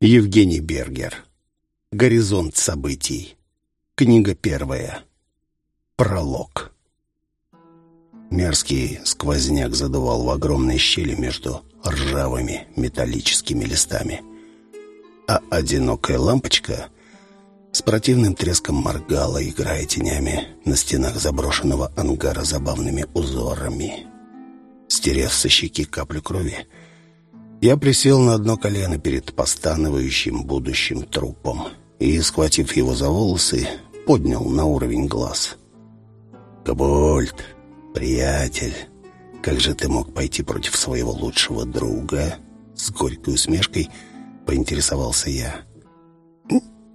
Евгений Бергер. Горизонт событий. Книга первая. Пролог. Мерзкий сквозняк задувал в огромной щели между ржавыми металлическими листами. А одинокая лампочка с противным треском моргала, играя тенями на стенах заброшенного ангара забавными узорами. Стерев со щеки каплю крови, я присел на одно колено перед постанывающим будущим трупом и, схватив его за волосы, поднял на уровень глаз. «Кабольд, приятель, как же ты мог пойти против своего лучшего друга?» С горькой усмешкой поинтересовался я.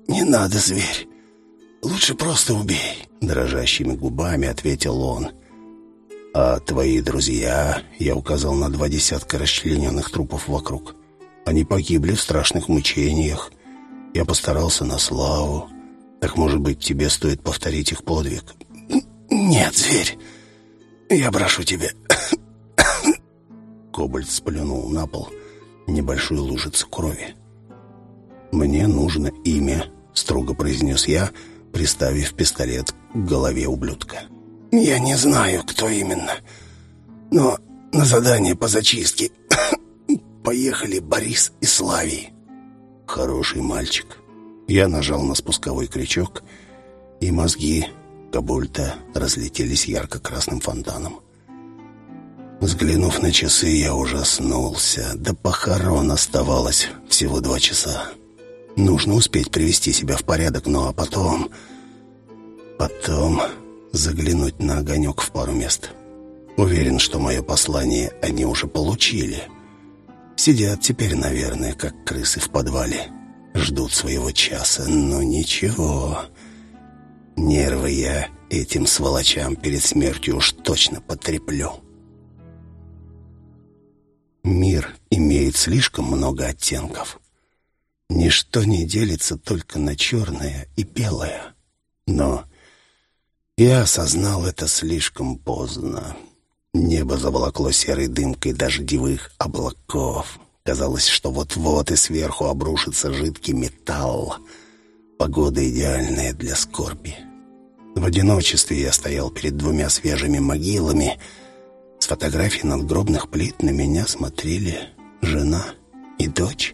«Не надо, зверь. Лучше просто убей», — дрожащими губами ответил он. «А твои друзья?» — я указал на два десятка расчлененных трупов вокруг. «Они погибли в страшных мучениях. Я постарался на славу. Так, может быть, тебе стоит повторить их подвиг?» «Нет, зверь, я прошу тебя». Кобальт сплюнул на пол небольшую лужицу крови. «Мне нужно имя», — строго произнес я, приставив пистолет к голове ублюдка. Я не знаю, кто именно. Но на задание по зачистке поехали Борис и Славий. Хороший мальчик. Я нажал на спусковой крючок, и мозги Кабульта разлетелись ярко-красным фонтаном. Взглянув на часы, я ужаснулся. До похорон оставалось всего два часа. Нужно успеть привести себя в порядок, ну а потом... Потом заглянуть на огонек в пару мест. Уверен, что мое послание они уже получили. Сидят теперь, наверное, как крысы в подвале. Ждут своего часа, но ничего. Нервы я этим сволочам перед смертью уж точно потреплю. Мир имеет слишком много оттенков. Ничто не делится только на черное и белое. Но я осознал это слишком поздно. Небо заволокло серой дымкой дождевых облаков. Казалось, что вот-вот и сверху обрушится жидкий металл. Погода идеальная для скорби. В одиночестве я стоял перед двумя свежими могилами. С фотографий надгробных плит на меня смотрели жена и дочь.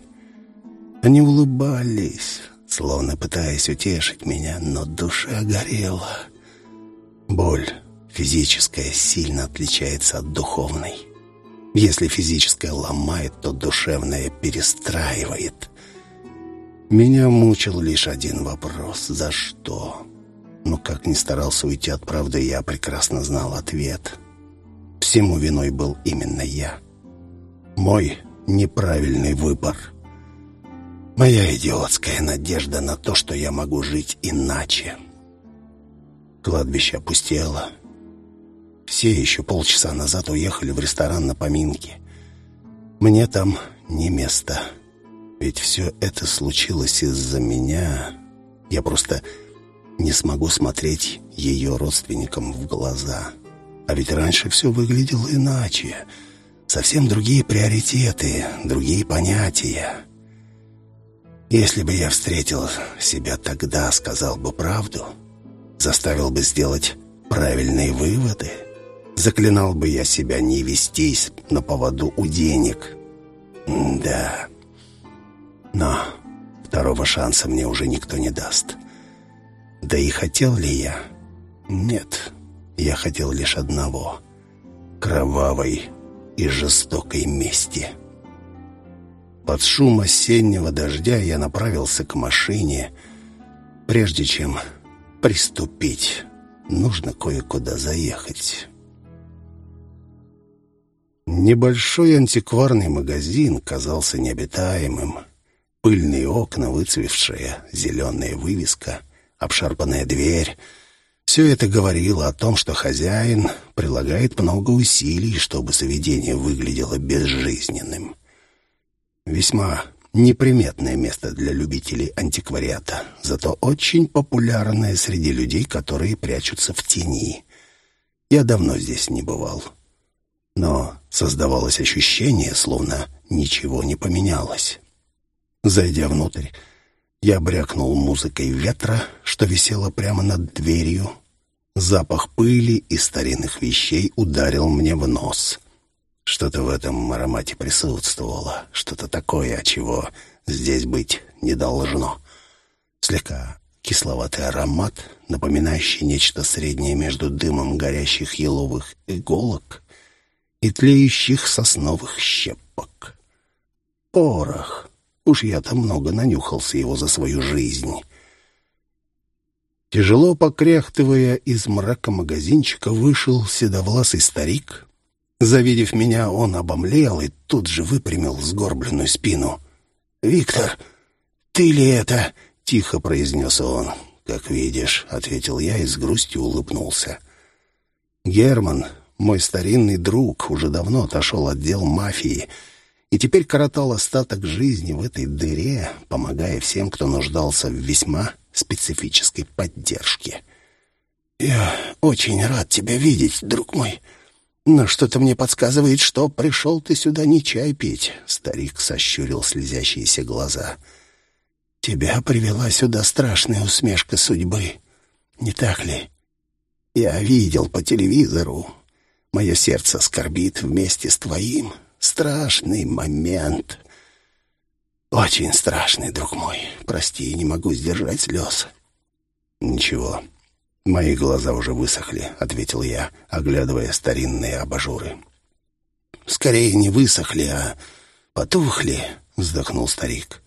Они улыбались, словно пытаясь утешить меня, но душа горела. Боль физическая сильно отличается от духовной. Если физическая ломает, то душевная перестраивает. Меня мучил лишь один вопрос — за что? Но как ни старался уйти от правды, я прекрасно знал ответ. Всему виной был именно я. Мой неправильный выбор. Моя идиотская надежда на то, что я могу жить иначе — Кладбище опустело. Все еще полчаса назад уехали в ресторан на поминки. Мне там не место. Ведь все это случилось из-за меня. Я просто не смогу смотреть ее родственникам в глаза. А ведь раньше все выглядело иначе. Совсем другие приоритеты, другие понятия. Если бы я встретил себя тогда, сказал бы правду — заставил бы сделать правильные выводы. Заклинал бы я себя не вестись на поводу у денег. да. Но второго шанса мне уже никто не даст. Да и хотел ли я? Нет, я хотел лишь одного — кровавой и жестокой мести. Под шум осеннего дождя я направился к машине, прежде чем приступить. Нужно кое-куда заехать. Небольшой антикварный магазин казался необитаемым. Пыльные окна, выцвевшая зеленая вывеска, обшарпанная дверь — все это говорило о том, что хозяин прилагает много усилий, чтобы заведение выглядело безжизненным. Весьма неприметное место для любителей антиквариата, зато очень популярное среди людей, которые прячутся в тени. Я давно здесь не бывал. Но создавалось ощущение, словно ничего не поменялось. Зайдя внутрь, я брякнул музыкой ветра, что висело прямо над дверью. Запах пыли и старинных вещей ударил мне в нос. Что-то в этом аромате присутствовало, что-то такое, чего здесь быть не должно. Слегка кисловатый аромат, напоминающий нечто среднее между дымом горящих еловых иголок и тлеющих сосновых щепок. Порох. Уж я-то много нанюхался его за свою жизнь. Тяжело покряхтывая из мрака магазинчика, вышел седовласый старик. Завидев меня, он обомлел и тут же выпрямил сгорбленную спину. «Виктор, ты ли это?» — тихо произнес он. «Как видишь», — ответил я и с грустью улыбнулся. Герман, мой старинный друг, уже давно отошел от дел мафии — и теперь коротал остаток жизни в этой дыре, помогая всем, кто нуждался в весьма специфической поддержке. «Я очень рад тебя видеть, друг мой, но что-то мне подсказывает, что пришел ты сюда не чай пить», — старик сощурил слезящиеся глаза. «Тебя привела сюда страшная усмешка судьбы, не так ли? Я видел по телевизору. Мое сердце скорбит вместе с твоим». Страшный момент. Очень страшный, друг мой. Прости, не могу сдержать слез. Ничего, мои глаза уже высохли, ответил я, оглядывая старинные абажуры. Скорее не высохли, а потухли, вздохнул старик.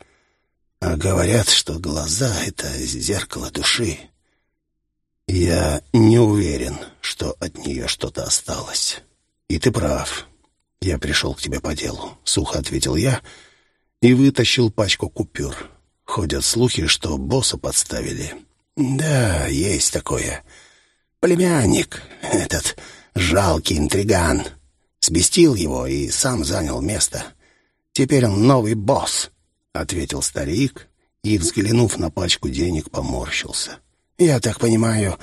А говорят, что глаза — это зеркало души. Я не уверен, что от нее что-то осталось. И ты прав. «Я пришел к тебе по делу», — сухо ответил я и вытащил пачку купюр. Ходят слухи, что босса подставили. «Да, есть такое. Племянник, этот жалкий интриган, сбестил его и сам занял место. Теперь он новый босс», — ответил старик и, взглянув на пачку денег, поморщился. «Я так понимаю,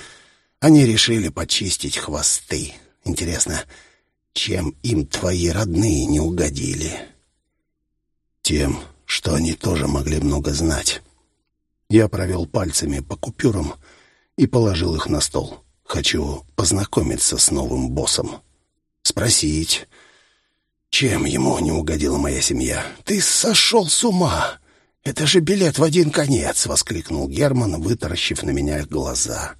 они решили почистить хвосты. Интересно, — чем им твои родные не угодили? Тем, что они тоже могли много знать. Я провел пальцами по купюрам и положил их на стол. Хочу познакомиться с новым боссом. Спросить, чем ему не угодила моя семья. «Ты сошел с ума! Это же билет в один конец!» — воскликнул Герман, вытаращив на меня глаза.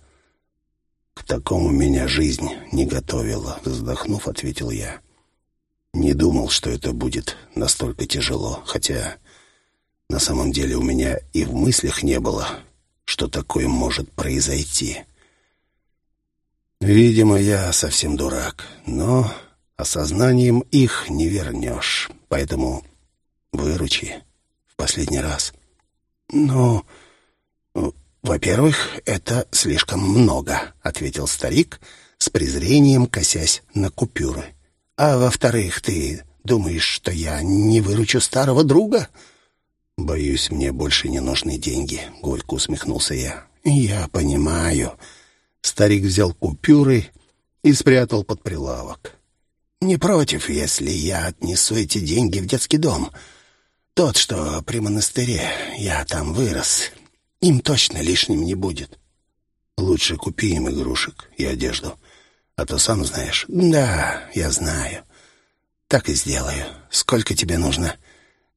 «К такому меня жизнь не готовила», — вздохнув, ответил я. «Не думал, что это будет настолько тяжело, хотя на самом деле у меня и в мыслях не было, что такое может произойти. Видимо, я совсем дурак, но осознанием их не вернешь, поэтому выручи в последний раз». «Но «Во-первых, это слишком много», — ответил старик, с презрением косясь на купюры. «А во-вторых, ты думаешь, что я не выручу старого друга?» «Боюсь, мне больше не нужны деньги», — горько усмехнулся я. «Я понимаю». Старик взял купюры и спрятал под прилавок. «Не против, если я отнесу эти деньги в детский дом. Тот, что при монастыре. Я там вырос. Им точно лишним не будет. Лучше купи им игрушек и одежду. А то сам знаешь. Да, я знаю. Так и сделаю. Сколько тебе нужно?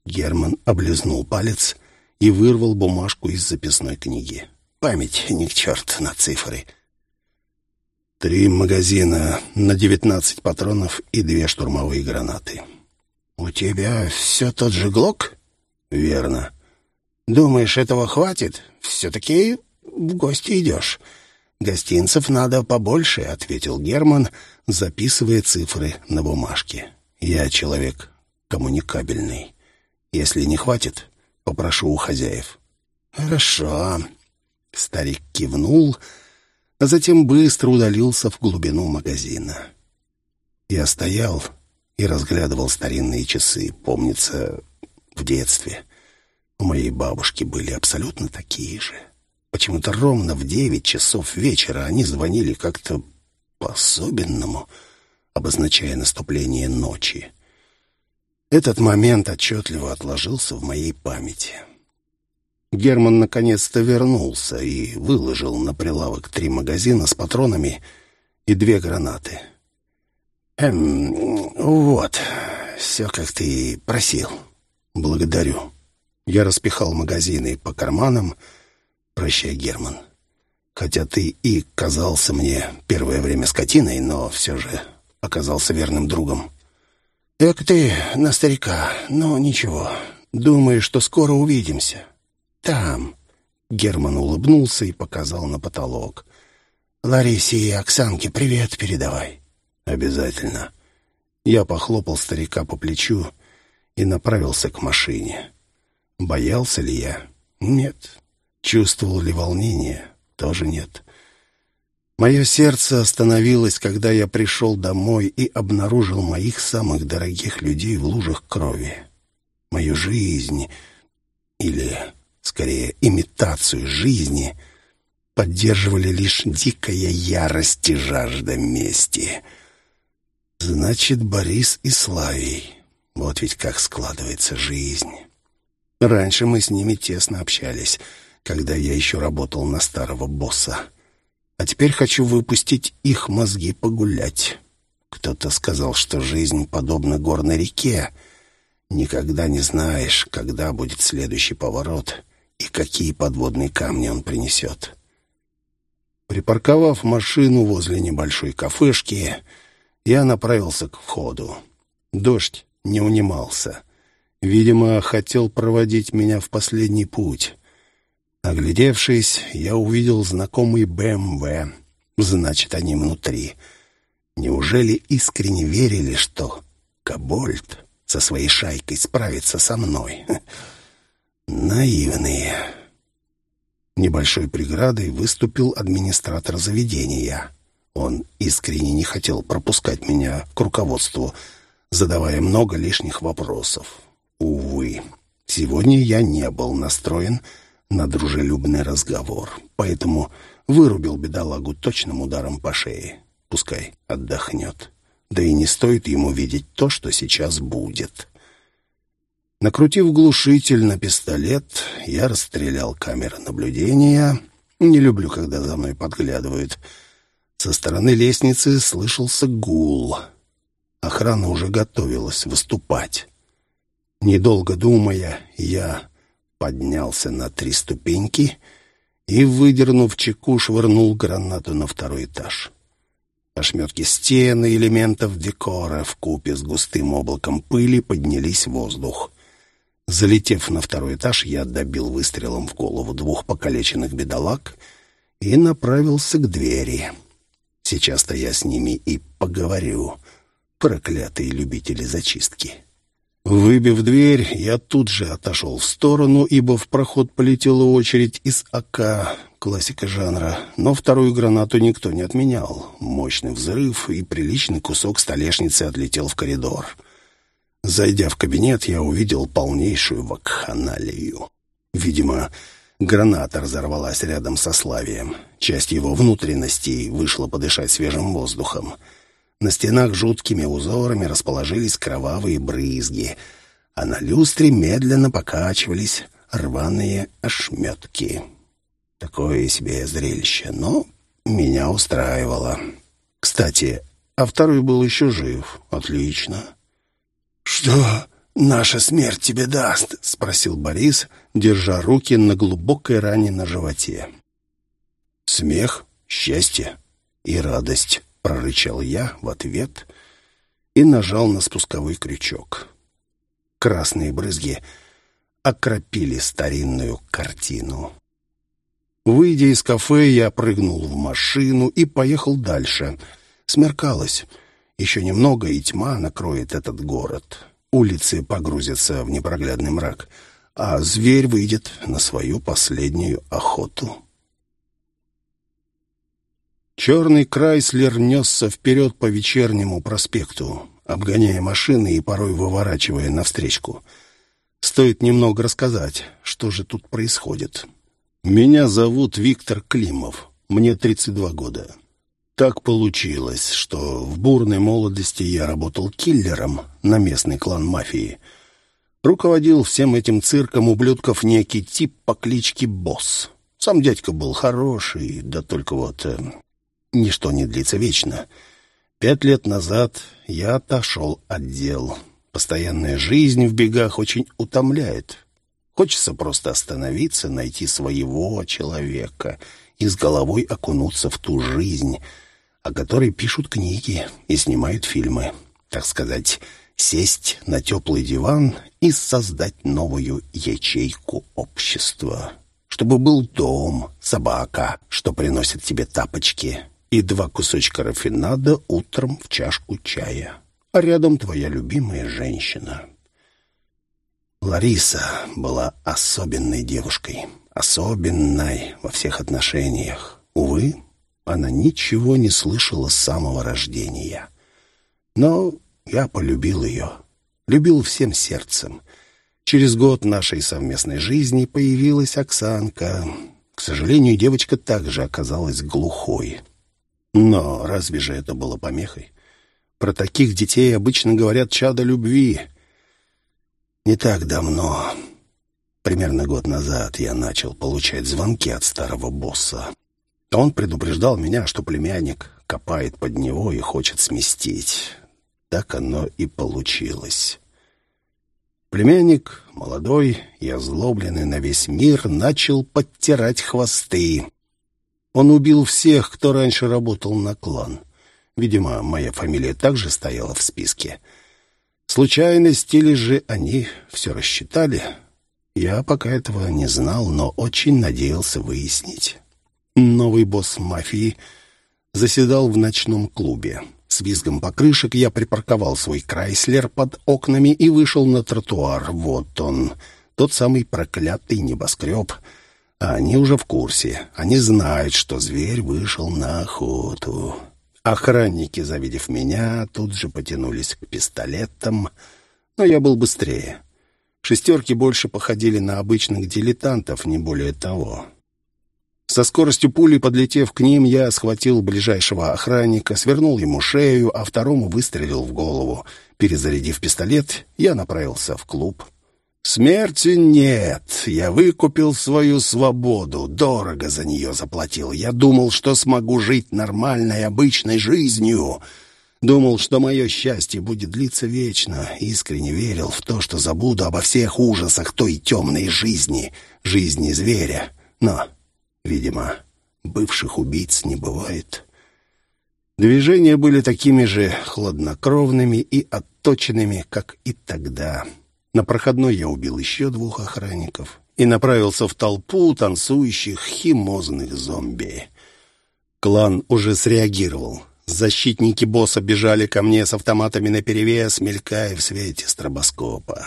Герман облизнул палец и вырвал бумажку из записной книги. Память ни к черту на цифры. Три магазина на девятнадцать патронов и две штурмовые гранаты. «У тебя все тот же глок?» «Верно. Думаешь, этого хватит? Все-таки в гости идешь. Гостинцев надо побольше, — ответил Герман, записывая цифры на бумажке. Я человек коммуникабельный. Если не хватит, попрошу у хозяев. Хорошо. Старик кивнул, а затем быстро удалился в глубину магазина. Я стоял и разглядывал старинные часы, помнится, в детстве — у моей бабушки были абсолютно такие же. Почему-то ровно в девять часов вечера они звонили как-то по-особенному, обозначая наступление ночи. Этот момент отчетливо отложился в моей памяти. Герман наконец-то вернулся и выложил на прилавок три магазина с патронами и две гранаты. «Эм, вот, все, как ты просил. Благодарю». Я распихал магазины по карманам. «Прощай, Герман. Хотя ты и казался мне первое время скотиной, но все же оказался верным другом». «Эк ты на старика, но ничего. Думаю, что скоро увидимся. Там». Герман улыбнулся и показал на потолок. «Ларисе и Оксанке привет передавай». «Обязательно». Я похлопал старика по плечу и направился к машине. Боялся ли я? Нет. Чувствовал ли волнение? Тоже нет. Мое сердце остановилось, когда я пришел домой и обнаружил моих самых дорогих людей в лужах крови. Мою жизнь, или, скорее, имитацию жизни, поддерживали лишь дикая ярость и жажда мести. Значит, Борис и Славий. Вот ведь как складывается жизнь. Раньше мы с ними тесно общались, когда я еще работал на старого босса. А теперь хочу выпустить их мозги погулять. Кто-то сказал, что жизнь подобна горной реке. Никогда не знаешь, когда будет следующий поворот и какие подводные камни он принесет. Припарковав машину возле небольшой кафешки, я направился к входу. Дождь не унимался. Видимо, хотел проводить меня в последний путь. Оглядевшись, я увидел знакомый БМВ. Значит, они внутри. Неужели искренне верили, что Кобольд со своей шайкой справится со мной? Наивные. Небольшой преградой выступил администратор заведения. Он искренне не хотел пропускать меня к руководству, задавая много лишних вопросов. Увы, сегодня я не был настроен на дружелюбный разговор, поэтому вырубил бедолагу точным ударом по шее. Пускай отдохнет. Да и не стоит ему видеть то, что сейчас будет. Накрутив глушитель на пистолет, я расстрелял камеры наблюдения. Не люблю, когда за мной подглядывают. Со стороны лестницы слышался гул. Охрана уже готовилась выступать. Недолго думая, я поднялся на три ступеньки и, выдернув чеку, швырнул гранату на второй этаж. Ошметки стены и элементов декора в купе с густым облаком пыли поднялись в воздух. Залетев на второй этаж, я добил выстрелом в голову двух покалеченных бедолаг и направился к двери. Сейчас-то я с ними и поговорю, проклятые любители зачистки. Выбив дверь, я тут же отошел в сторону, ибо в проход полетела очередь из АК, классика жанра. Но вторую гранату никто не отменял. Мощный взрыв и приличный кусок столешницы отлетел в коридор. Зайдя в кабинет, я увидел полнейшую вакханалию. Видимо, граната разорвалась рядом со Славием. Часть его внутренностей вышла подышать свежим воздухом. На стенах жуткими узорами расположились кровавые брызги, а на люстре медленно покачивались рваные ошметки. Такое себе зрелище, но меня устраивало. Кстати, а второй был еще жив. Отлично. «Что наша смерть тебе даст?» — спросил Борис, держа руки на глубокой ране на животе. «Смех, счастье и радость». — прорычал я в ответ и нажал на спусковой крючок. Красные брызги окропили старинную картину. Выйдя из кафе, я прыгнул в машину и поехал дальше. Смеркалось. Еще немного, и тьма накроет этот город. Улицы погрузятся в непроглядный мрак, а зверь выйдет на свою последнюю охоту. Черный Крайслер несся вперед по вечернему проспекту, обгоняя машины и порой выворачивая навстречку. Стоит немного рассказать, что же тут происходит. Меня зовут Виктор Климов, мне 32 года. Так получилось, что в бурной молодости я работал киллером на местный клан мафии. Руководил всем этим цирком ублюдков некий тип по кличке Босс. Сам дядька был хороший, да только вот... Ничто не длится вечно. Пять лет назад я отошел от дел. Постоянная жизнь в бегах очень утомляет. Хочется просто остановиться, найти своего человека и с головой окунуться в ту жизнь, о которой пишут книги и снимают фильмы. Так сказать, сесть на теплый диван и создать новую ячейку общества. Чтобы был дом, собака, что приносит тебе тапочки, и два кусочка рафинада утром в чашку чая. А рядом твоя любимая женщина. Лариса была особенной девушкой, особенной во всех отношениях. Увы, она ничего не слышала с самого рождения. Но я полюбил ее. Любил всем сердцем. Через год нашей совместной жизни появилась Оксанка. К сожалению, девочка также оказалась глухой. Но разве же это было помехой? Про таких детей обычно говорят «чадо любви». Не так давно, примерно год назад, я начал получать звонки от старого босса. Он предупреждал меня, что племянник копает под него и хочет сместить. Так оно и получилось. Племянник, молодой и озлобленный на весь мир, начал подтирать хвосты. Он убил всех, кто раньше работал на клан. Видимо, моя фамилия также стояла в списке. Случайность или же они все рассчитали? Я пока этого не знал, но очень надеялся выяснить. Новый босс мафии заседал в ночном клубе. С визгом покрышек я припарковал свой Крайслер под окнами и вышел на тротуар. Вот он, тот самый проклятый небоскреб. А они уже в курсе. Они знают, что зверь вышел на охоту. Охранники, завидев меня, тут же потянулись к пистолетам, но я был быстрее. Шестерки больше походили на обычных дилетантов, не более того. Со скоростью пули, подлетев к ним, я схватил ближайшего охранника, свернул ему шею, а второму выстрелил в голову. Перезарядив пистолет, я направился в клуб. «Смерти нет. Я выкупил свою свободу, дорого за нее заплатил. Я думал, что смогу жить нормальной, обычной жизнью». Думал, что мое счастье будет длиться вечно. Искренне верил в то, что забуду обо всех ужасах той темной жизни, жизни зверя. Но Видимо, бывших убийц не бывает. Движения были такими же хладнокровными и отточенными, как и тогда. На проходной я убил еще двух охранников и направился в толпу танцующих химозных зомби. Клан уже среагировал. Защитники босса бежали ко мне с автоматами наперевес, мелькая в свете стробоскопа.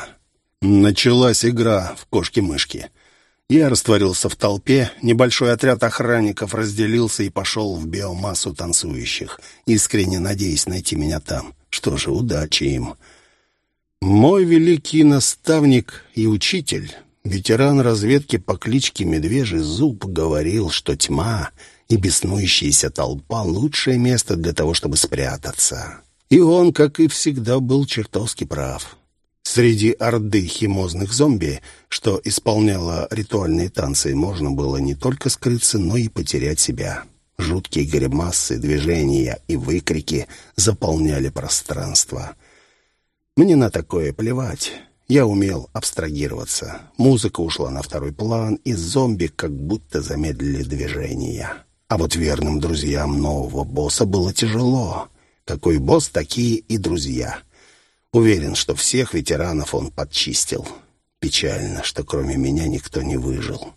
Началась игра в кошки-мышки — я растворился в толпе, небольшой отряд охранников разделился и пошел в биомассу танцующих, искренне надеясь найти меня там. Что же, удачи им. Мой великий наставник и учитель, ветеран разведки по кличке Медвежий Зуб, говорил, что тьма и беснующаяся толпа — лучшее место для того, чтобы спрятаться. И он, как и всегда, был чертовски прав. Среди орды химозных зомби, что исполняло ритуальные танцы, можно было не только скрыться, но и потерять себя. Жуткие гримасы, движения и выкрики заполняли пространство. Мне на такое плевать. Я умел абстрагироваться. Музыка ушла на второй план, и зомби как будто замедлили движение. А вот верным друзьям нового босса было тяжело. Какой босс, такие и друзья — Уверен, что всех ветеранов он подчистил. Печально, что кроме меня никто не выжил.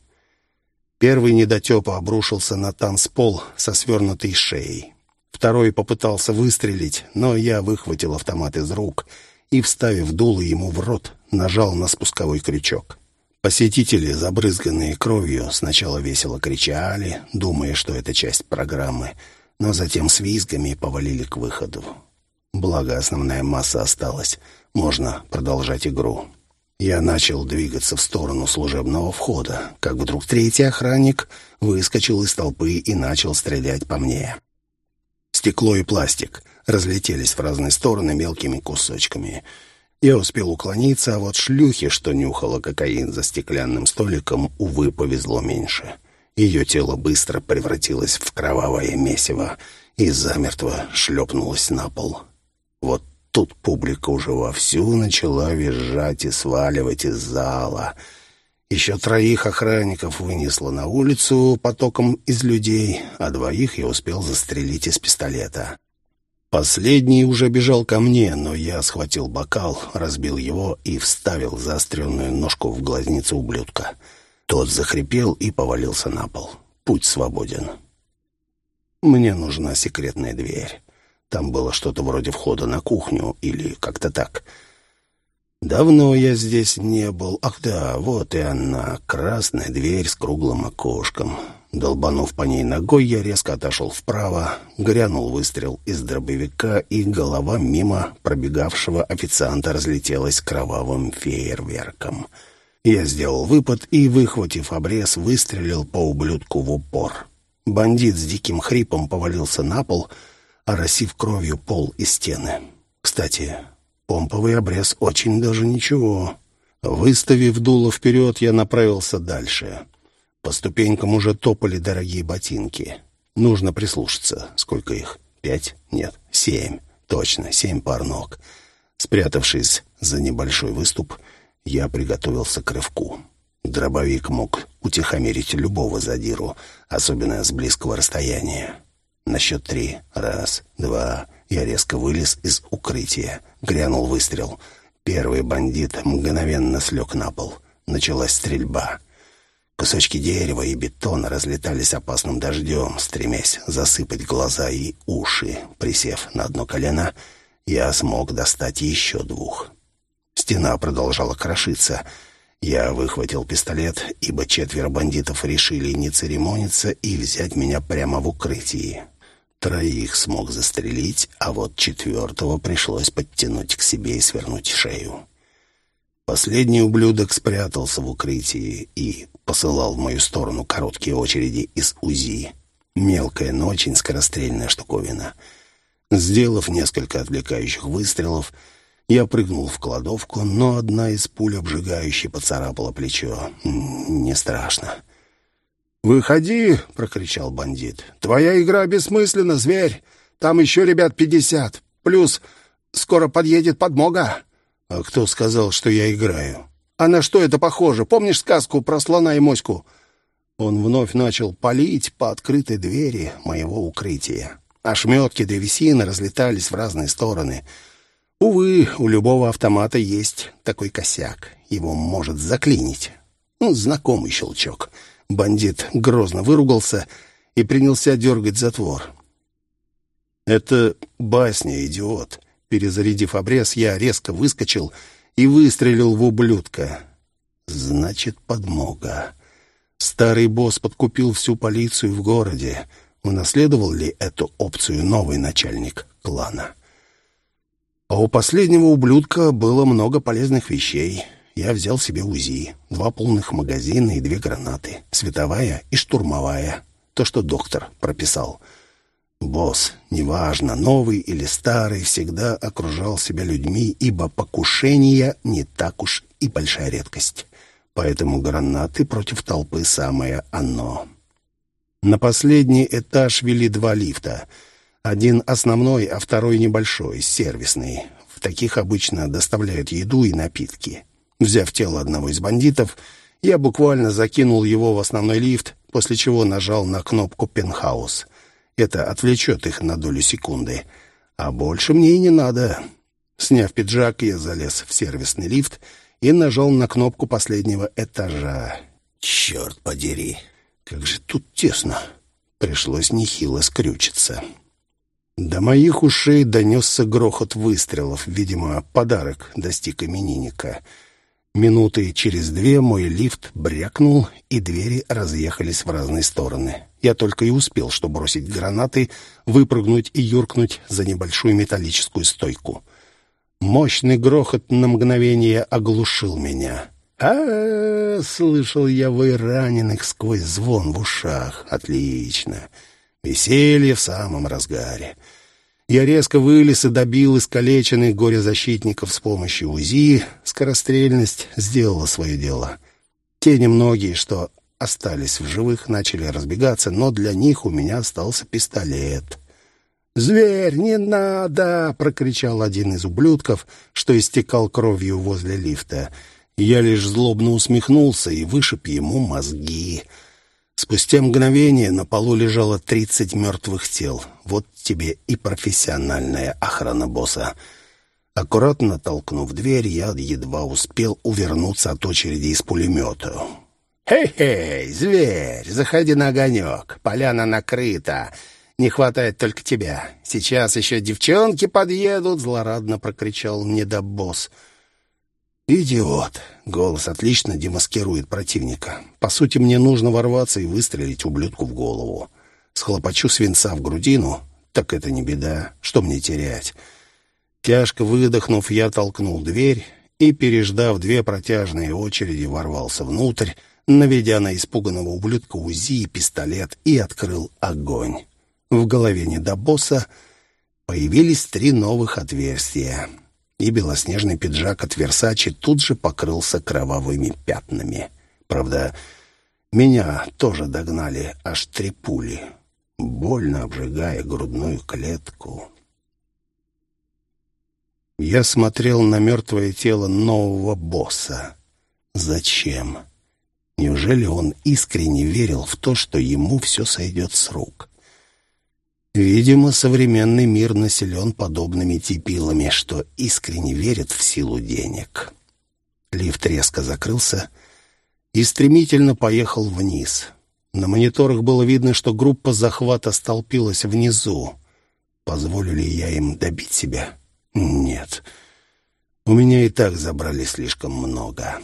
Первый недотепа обрушился на танцпол со свернутой шеей. Второй попытался выстрелить, но я выхватил автомат из рук и, вставив дуло ему в рот, нажал на спусковой крючок. Посетители, забрызганные кровью, сначала весело кричали, думая, что это часть программы, но затем с визгами повалили к выходу. Благо, основная масса осталась. Можно продолжать игру. Я начал двигаться в сторону служебного входа, как вдруг третий охранник выскочил из толпы и начал стрелять по мне. Стекло и пластик разлетелись в разные стороны мелкими кусочками. Я успел уклониться, а вот шлюхи, что нюхала кокаин за стеклянным столиком, увы, повезло меньше. Ее тело быстро превратилось в кровавое месиво и замертво шлепнулось на пол. Вот тут публика уже вовсю начала визжать и сваливать из зала. Еще троих охранников вынесло на улицу потоком из людей, а двоих я успел застрелить из пистолета. Последний уже бежал ко мне, но я схватил бокал, разбил его и вставил заостренную ножку в глазницу ублюдка. Тот захрипел и повалился на пол. Путь свободен. Мне нужна секретная дверь. Там было что-то вроде входа на кухню или как-то так. Давно я здесь не был. Ах да, вот и она, красная дверь с круглым окошком. Долбанув по ней ногой, я резко отошел вправо, грянул выстрел из дробовика, и голова мимо пробегавшего официанта разлетелась кровавым фейерверком. Я сделал выпад и, выхватив обрез, выстрелил по ублюдку в упор. Бандит с диким хрипом повалился на пол, оросив кровью пол и стены. Кстати, помповый обрез очень даже ничего. Выставив дуло вперед, я направился дальше — по ступенькам уже топали дорогие ботинки. Нужно прислушаться. Сколько их? Пять? Нет, семь. Точно, семь пар ног. Спрятавшись за небольшой выступ, я приготовился к рывку. Дробовик мог утихомирить любого задиру, особенно с близкого расстояния. На счет три. Раз, два. Я резко вылез из укрытия. Грянул выстрел. Первый бандит мгновенно слег на пол. Началась стрельба. Кусочки дерева и бетона разлетались опасным дождем, стремясь засыпать глаза и уши. Присев на одно колено, я смог достать еще двух. Стена продолжала крошиться. Я выхватил пистолет, ибо четверо бандитов решили не церемониться и взять меня прямо в укрытии. Троих смог застрелить, а вот четвертого пришлось подтянуть к себе и свернуть шею. Последний ублюдок спрятался в укрытии и посылал в мою сторону короткие очереди из УЗИ. Мелкая, но очень скорострельная штуковина. Сделав несколько отвлекающих выстрелов, я прыгнул в кладовку, но одна из пуль обжигающей поцарапала плечо. Не страшно. «Выходи!» — прокричал бандит. «Твоя игра бессмысленна, зверь! Там еще ребят пятьдесят. Плюс скоро подъедет подмога!» «А кто сказал, что я играю?» «А на что это похоже? Помнишь сказку про слона и моську?» Он вновь начал палить по открытой двери моего укрытия. Ошметки древесины разлетались в разные стороны. Увы, у любого автомата есть такой косяк. Его может заклинить. Ну, знакомый щелчок. Бандит грозно выругался и принялся дергать затвор. «Это басня, идиот. Перезарядив обрез, я резко выскочил и выстрелил в ублюдка. Значит, подмога. Старый босс подкупил всю полицию в городе. Унаследовал ли эту опцию новый начальник клана? А у последнего ублюдка было много полезных вещей. Я взял себе УЗИ, два полных магазина и две гранаты, световая и штурмовая, то, что доктор прописал — Босс, неважно, новый или старый, всегда окружал себя людьми, ибо покушение не так уж и большая редкость. Поэтому гранаты против толпы самое оно. На последний этаж вели два лифта. Один основной, а второй небольшой, сервисный. В таких обычно доставляют еду и напитки. Взяв тело одного из бандитов, я буквально закинул его в основной лифт, после чего нажал на кнопку «Пентхаус». Это отвлечет их на долю секунды. А больше мне и не надо. Сняв пиджак, я залез в сервисный лифт и нажал на кнопку последнего этажа. Черт подери, как же тут тесно. Пришлось нехило скрючиться. До моих ушей донесся грохот выстрелов. Видимо, подарок достиг именинника — Минуты через две мой лифт брякнул, и двери разъехались в разные стороны. Я только и успел, что бросить гранаты, выпрыгнуть и юркнуть за небольшую металлическую стойку. Мощный грохот на мгновение оглушил меня. а, -а, -а слышал я вой раненых сквозь звон в ушах. Отлично. Веселье в самом разгаре. Я резко вылез и добил искалеченных горе-защитников с помощью УЗИ. Скорострельность сделала свое дело. Те немногие, что остались в живых, начали разбегаться, но для них у меня остался пистолет. «Зверь, не надо!» — прокричал один из ублюдков, что истекал кровью возле лифта. Я лишь злобно усмехнулся и вышиб ему мозги. Спустя мгновение на полу лежало тридцать мертвых тел. Вот тебе и профессиональная охрана босса. Аккуратно толкнув дверь, я едва успел увернуться от очереди из пулемета. «Хей-хей, зверь, заходи на огонек, поляна накрыта». Не хватает только тебя. Сейчас еще девчонки подъедут, злорадно прокричал недобосс. Идиот. Голос отлично демаскирует противника. По сути, мне нужно ворваться и выстрелить ублюдку в голову. Схлопочу свинца в грудину, так это не беда. Что мне терять? Тяжко выдохнув, я толкнул дверь и, переждав две протяжные очереди, ворвался внутрь, наведя на испуганного ублюдка УЗИ и пистолет, и открыл огонь. В голове недобосса появились три новых отверстия, и белоснежный пиджак от Версачи тут же покрылся кровавыми пятнами. Правда, меня тоже догнали аж три пули, больно обжигая грудную клетку. Я смотрел на мертвое тело нового босса. Зачем? Неужели он искренне верил в то, что ему все сойдет с рук? Видимо, современный мир населен подобными типилами, что искренне верят в силу денег. Лифт резко закрылся и стремительно поехал вниз. На мониторах было видно, что группа захвата столпилась внизу. Позволю ли я им добить себя? Нет. У меня и так забрали слишком много.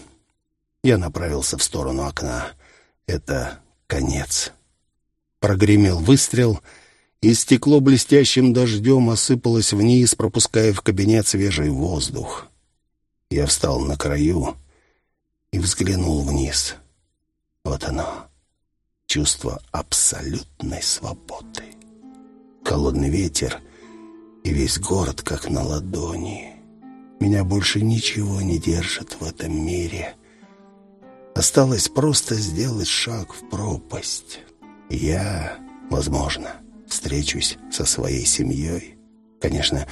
Я направился в сторону окна. Это конец. Прогремел выстрел — и стекло блестящим дождем осыпалось вниз, пропуская в кабинет свежий воздух. Я встал на краю и взглянул вниз. Вот оно, чувство абсолютной свободы. Холодный ветер и весь город как на ладони. Меня больше ничего не держит в этом мире. Осталось просто сделать шаг в пропасть. Я, возможно, встречусь со своей семьей. Конечно,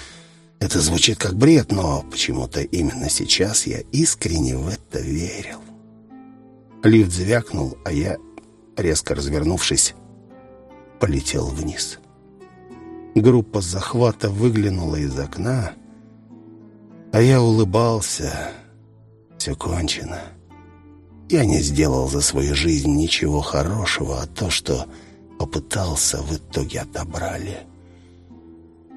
это звучит как бред, но почему-то именно сейчас я искренне в это верил. Лифт звякнул, а я, резко развернувшись, полетел вниз. Группа захвата выглянула из окна, а я улыбался. Все кончено. Я не сделал за свою жизнь ничего хорошего, а то, что попытался, в итоге отобрали.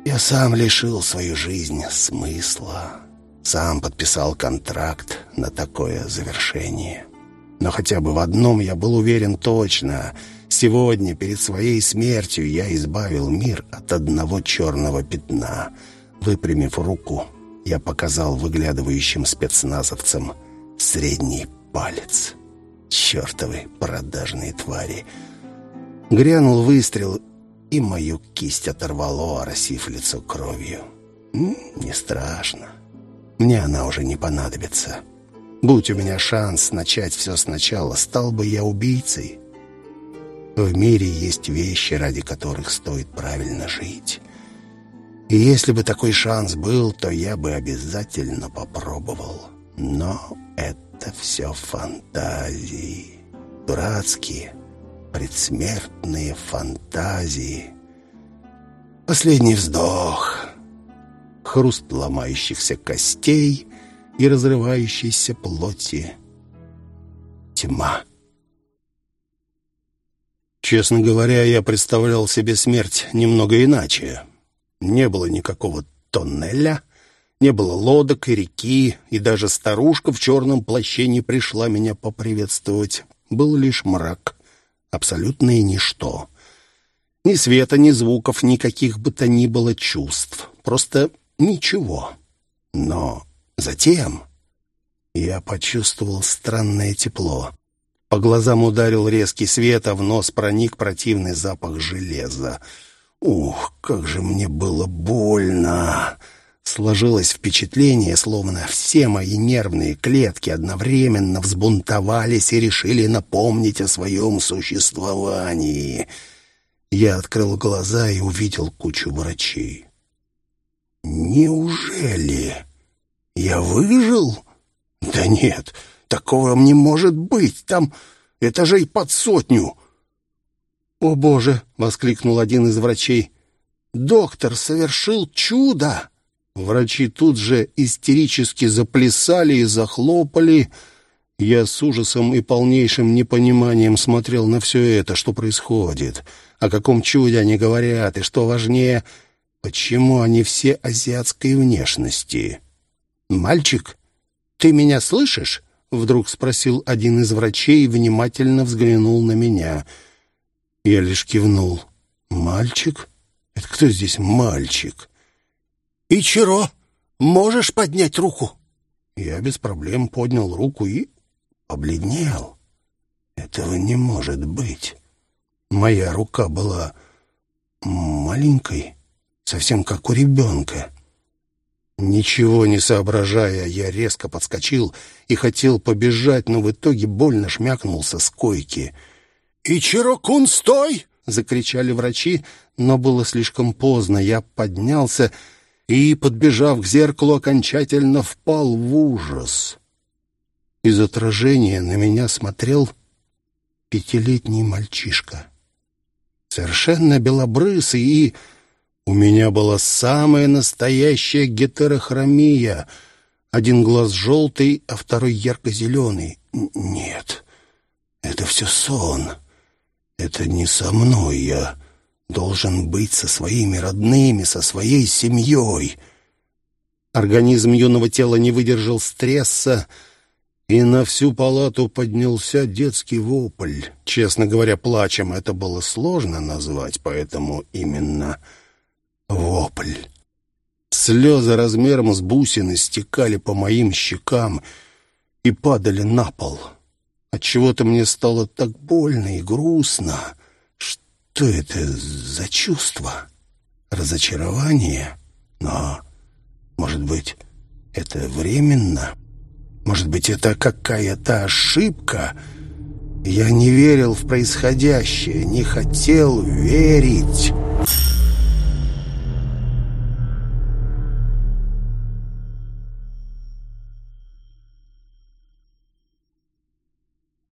Я сам лишил свою жизнь смысла, сам подписал контракт на такое завершение. Но хотя бы в одном я был уверен точно. Сегодня, перед своей смертью, я избавил мир от одного черного пятна. Выпрямив руку, я показал выглядывающим спецназовцам средний палец. Чертовы продажные твари! Грянул выстрел, и мою кисть оторвало, оросив лицо кровью. Не страшно. Мне она уже не понадобится. Будь у меня шанс начать все сначала, стал бы я убийцей. В мире есть вещи, ради которых стоит правильно жить. И если бы такой шанс был, то я бы обязательно попробовал. Но это все фантазии. Дурацкие, предсмертные фантазии. Последний вздох, хруст ломающихся костей и разрывающейся плоти. Тьма. Честно говоря, я представлял себе смерть немного иначе. Не было никакого тоннеля, не было лодок и реки, и даже старушка в черном плаще не пришла меня поприветствовать. Был лишь мрак абсолютное ничто. Ни света, ни звуков, никаких бы то ни было чувств. Просто ничего. Но затем я почувствовал странное тепло. По глазам ударил резкий свет, а в нос проник противный запах железа. Ух, как же мне было больно! Сложилось впечатление, словно все мои нервные клетки одновременно взбунтовались и решили напомнить о своем существовании. Я открыл глаза и увидел кучу врачей. «Неужели я выжил?» «Да нет, такого не может быть. Там этажей под сотню». «О, Боже!» — воскликнул один из врачей. «Доктор совершил чудо!» Врачи тут же истерически заплясали и захлопали. Я с ужасом и полнейшим непониманием смотрел на все это, что происходит. О каком чуде они говорят, и что важнее, почему они все азиатской внешности. «Мальчик, ты меня слышишь?» — вдруг спросил один из врачей и внимательно взглянул на меня. Я лишь кивнул. «Мальчик? Это кто здесь мальчик?» «Ичиро, можешь поднять руку?» Я без проблем поднял руку и побледнел. Этого не может быть. Моя рука была маленькой, совсем как у ребенка. Ничего не соображая, я резко подскочил и хотел побежать, но в итоге больно шмякнулся с койки. «Ичиро-кун, стой!» — закричали врачи, но было слишком поздно. Я поднялся и, подбежав к зеркалу, окончательно впал в ужас. Из отражения на меня смотрел пятилетний мальчишка. Совершенно белобрысый и... У меня была самая настоящая гетерохромия. Один глаз желтый, а второй ярко-зеленый. Нет, это все сон. Это не со мной я должен быть со своими родными, со своей семьей. Организм юного тела не выдержал стресса, и на всю палату поднялся детский вопль. Честно говоря, плачем это было сложно назвать, поэтому именно вопль. Слезы размером с бусины стекали по моим щекам и падали на пол. Отчего-то мне стало так больно и грустно. Что это за чувство? Разочарование? Но, может быть, это временно? Может быть, это какая-то ошибка? Я не верил в происходящее, не хотел верить».